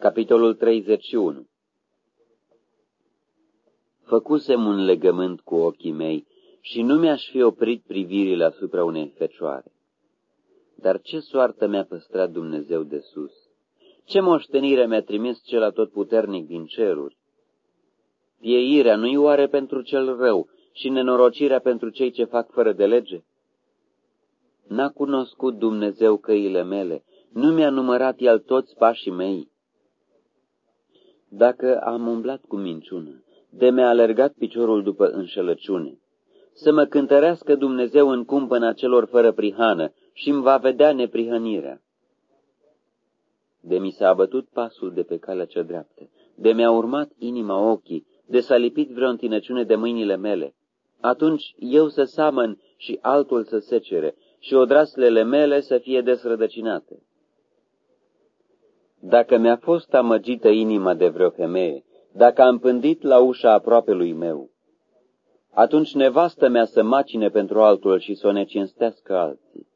Capitolul 31 Făcusem un legământ cu ochii mei și nu mi-aș fi oprit privirile asupra unei fecioare. Dar ce soartă mi-a păstrat Dumnezeu de sus? Ce moștenire mi-a trimis cel atotputernic din ceruri? Pieirea nu-i oare pentru cel rău și nenorocirea pentru cei ce fac fără de lege? N-a cunoscut Dumnezeu căile mele, nu mi-a numărat El toți pașii mei. Dacă am umblat cu minciună, de mi-a alergat piciorul după înșelăciune, să mă cântărească Dumnezeu în cumpăna celor fără prihană și îmi va vedea neprihănirea. De mi s-a abătut pasul de pe calea cea dreaptă, de mi-a urmat inima ochii, de s-a lipit vreo întinăciune de mâinile mele. Atunci eu să samăn și altul să secere și odraslele mele să fie desrădăcinate. Dacă mi-a fost amăgită inima de vreo femeie, dacă am pândit la ușa aproapelui meu, atunci nevastă mea să macine pentru altul și să o necinstească alții.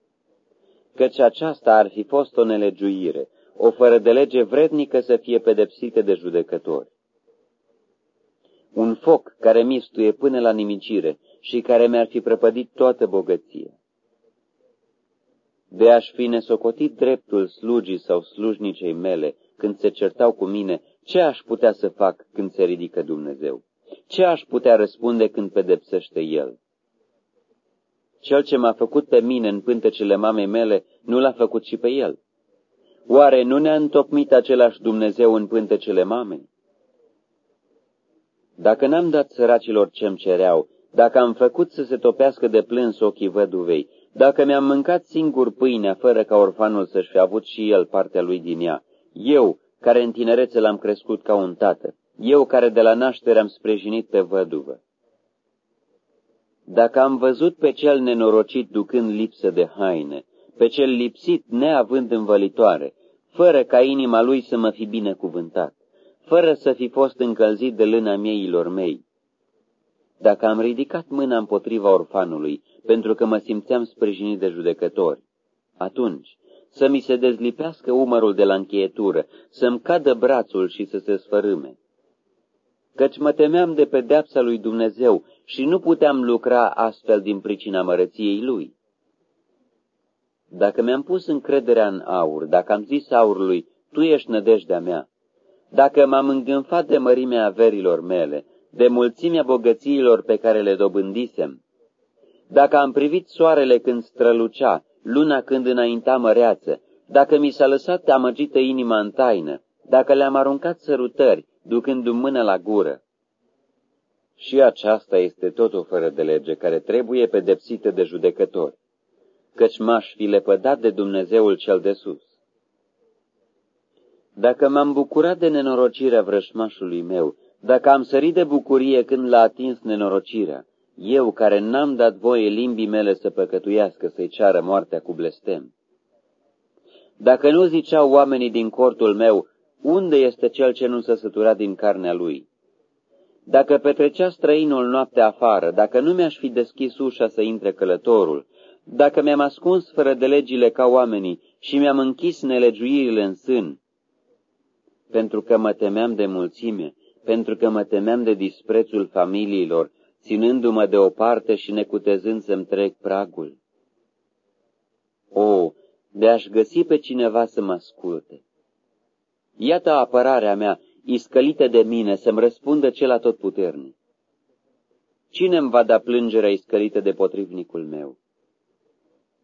Căci aceasta ar fi fost o nelegiuire, o fără de lege vrednică să fie pedepsită de judecători. Un foc care mistuie până la nimicire și care mi-ar fi prăpădit toată bogăția de aș fi nesocotit dreptul slugii sau slujnicei mele când se certau cu mine, ce aș putea să fac când se ridică Dumnezeu? Ce aș putea răspunde când pedepsește El? Cel ce m-a făcut pe mine în pântecele mamei mele, nu l-a făcut și pe El. Oare nu ne-a întocmit același Dumnezeu în pântecele mamei? Dacă n-am dat săracilor ce-mi cereau, dacă am făcut să se topească de plâns ochii văduvei, dacă mi-am mâncat singur pâinea fără ca orfanul să-și fi avut și el partea lui din ea, eu, care în tinerețe l-am crescut ca un tată, eu care de la naștere am sprijinit pe văduvă. Dacă am văzut pe cel nenorocit ducând lipsă de haine, pe cel lipsit neavând învălitoare, fără ca inima lui să mă fi binecuvântat, fără să fi fost încălzit de lâna mieilor mei, dacă am ridicat mâna împotriva orfanului, pentru că mă simțeam sprijinit de judecători, atunci să mi se dezlipească umărul de la încheietură, să-mi cadă brațul și să se sfărâme. Căci mă temeam de pedeapsa lui Dumnezeu și nu puteam lucra astfel din pricina mărăției lui. Dacă mi-am pus încrederea în aur, dacă am zis aurului, tu ești nădejdea mea, dacă m-am îngânfat de mărimea averilor mele, de mulțimea bogățiilor pe care le dobândisem, dacă am privit soarele când strălucea, luna când înainta măreață, dacă mi s-a lăsat amăgită inima în taină, dacă le-am aruncat sărutări, ducându-mi mână la gură. Și aceasta este tot o fără de lege care trebuie pedepsită de judecători, căci m-aș fi lepădat de Dumnezeul cel de sus. Dacă m-am bucurat de nenorocirea vrășmașului meu, dacă am sărit de bucurie când l-a atins nenorocirea, eu care n-am dat voie limbii mele să păcătuiască, să-i ceară moartea cu blestem. Dacă nu ziceau oamenii din cortul meu, unde este cel ce nu s-a săturat din carnea lui? Dacă petrecea străinul noaptea afară, dacă nu mi-aș fi deschis ușa să intre călătorul, dacă mi-am ascuns fără de legile ca oamenii și mi-am închis nelegiuirile în sân, pentru că mă temeam de mulțime, pentru că mă temeam de disprețul familiilor, ținându-mă de o parte și necutezând să-mi trec pragul. O, de aș găsi pe cineva să mă asculte. Iată apărarea mea, iscălită de mine, să-mi răspundă cel atotputernic. Cine îmi va da plângerea iscălită de potrivnicul meu?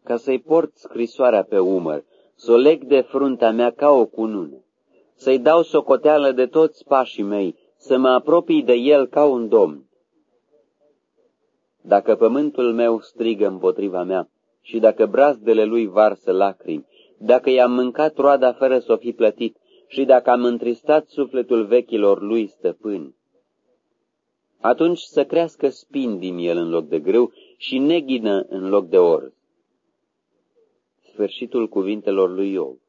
Ca să-i port scrisoarea pe umăr, să o leg de fruntea mea ca o cunună, să-i dau socoteală de toți pașii mei, să mă apropii de el ca un domn. Dacă pământul meu strigă împotriva mea și dacă brazdele lui varsă lacrimi, dacă i-am mâncat roada fără să o fi plătit și dacă am întristat sufletul vechilor lui stăpâni, atunci să crească spin din el în loc de grâu și neghină în loc de or. Sfârșitul cuvintelor lui Iov